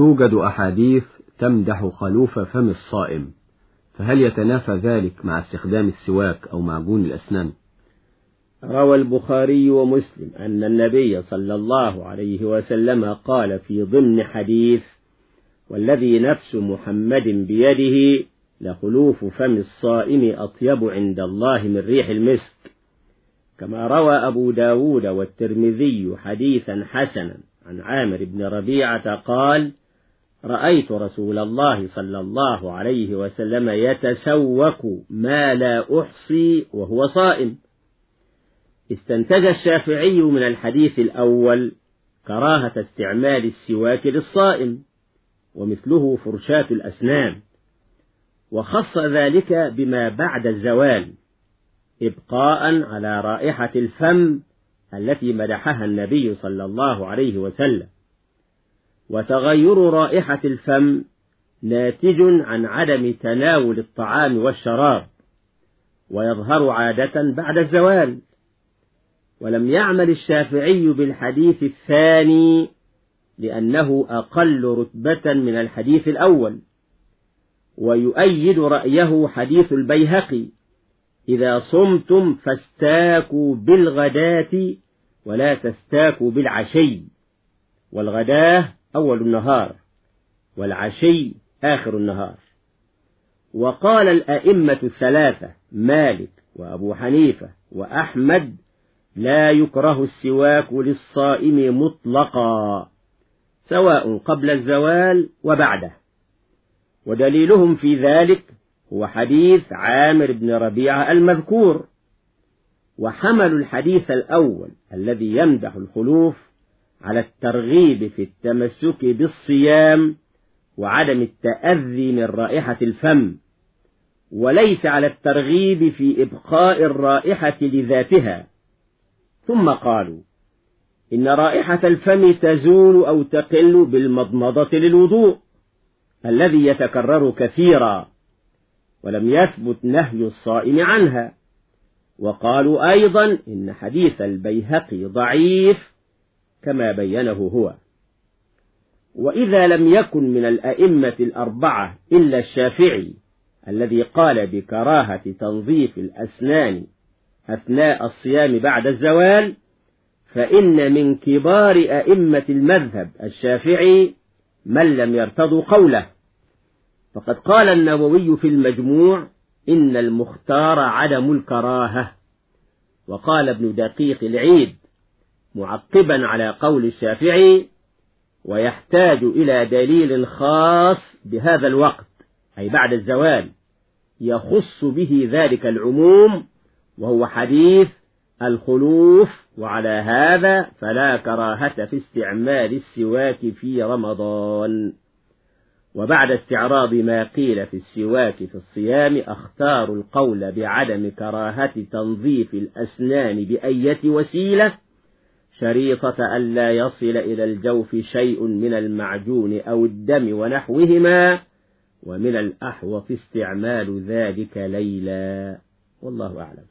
توجد أحاديث تمدح خلوف فم الصائم فهل يتنافى ذلك مع استخدام السواك أو معجون الأسنان؟ روى البخاري ومسلم أن النبي صلى الله عليه وسلم قال في ضمن حديث والذي نفس محمد بيده لخلوف فم الصائم أطيب عند الله من ريح المسك كما روى أبو داود والترمذي حديثا حسنا عن عامر بن ربيعة قال رأيت رسول الله صلى الله عليه وسلم يتسوك ما لا أحصي وهو صائم. استنتج الشافعي من الحديث الأول كراهة استعمال السواك للصائم ومثله فرشاة الأسنان وخص ذلك بما بعد الزوال إبقاء على رائحة الفم التي مدحها النبي صلى الله عليه وسلم. وتغير رائحة الفم ناتج عن عدم تناول الطعام والشراب ويظهر عادة بعد الزوال. ولم يعمل الشافعي بالحديث الثاني لأنه أقل رتبة من الحديث الأول ويؤيد رأيه حديث البيهقي إذا صمتم فاستاكوا بالغداة ولا تستاكوا بالعشي والغداة أول النهار والعشي آخر النهار. وقال الأئمة الثلاثة مالك وأبو حنيفة وأحمد لا يكره السواك للصائم مطلقا سواء قبل الزوال وبعده. ودليلهم في ذلك هو حديث عامر بن ربيعة المذكور. وحملوا الحديث الأول الذي يمدح الخلوف على الترغيب في التمسك بالصيام وعدم التأذي من رائحة الفم وليس على الترغيب في إبقاء الرائحة لذاتها. ثم قالوا إن رائحة الفم تزول أو تقل بالمضمضة للوضوء الذي يتكرر كثيرا ولم يثبت نهي الصائم عنها. وقالوا أيضا إن حديث البيهقي ضعيف كما بينه هو. وإذا لم يكن من الأئمة الأربعة إلا الشافعي الذي قال بكراهة تنظيف الأسنان أثناء الصيام بعد الزوال فإن من كبار أئمة المذهب الشافعي من لم يرتضوا قوله. فقد قال النووي في المجموع إن المختار عدم الكراهة. وقال ابن دقيق العيد معقبا على قول الشافعي ويحتاج إلى دليل خاص بهذا الوقت أي بعد الزوال يخص به ذلك العموم وهو حديث الخلوف وعلى هذا فلا كراهة في استعمال السواك في رمضان. وبعد استعراض ما قيل في السواك في الصيام أختار القول بعدم كراهة تنظيف الأسنان بأية وسيلة شريطة ألا يصل إلى الجوف شيء من المعجون أو الدم ونحوهما ومن الأحوط استعمال ذلك ليلا. والله أعلم.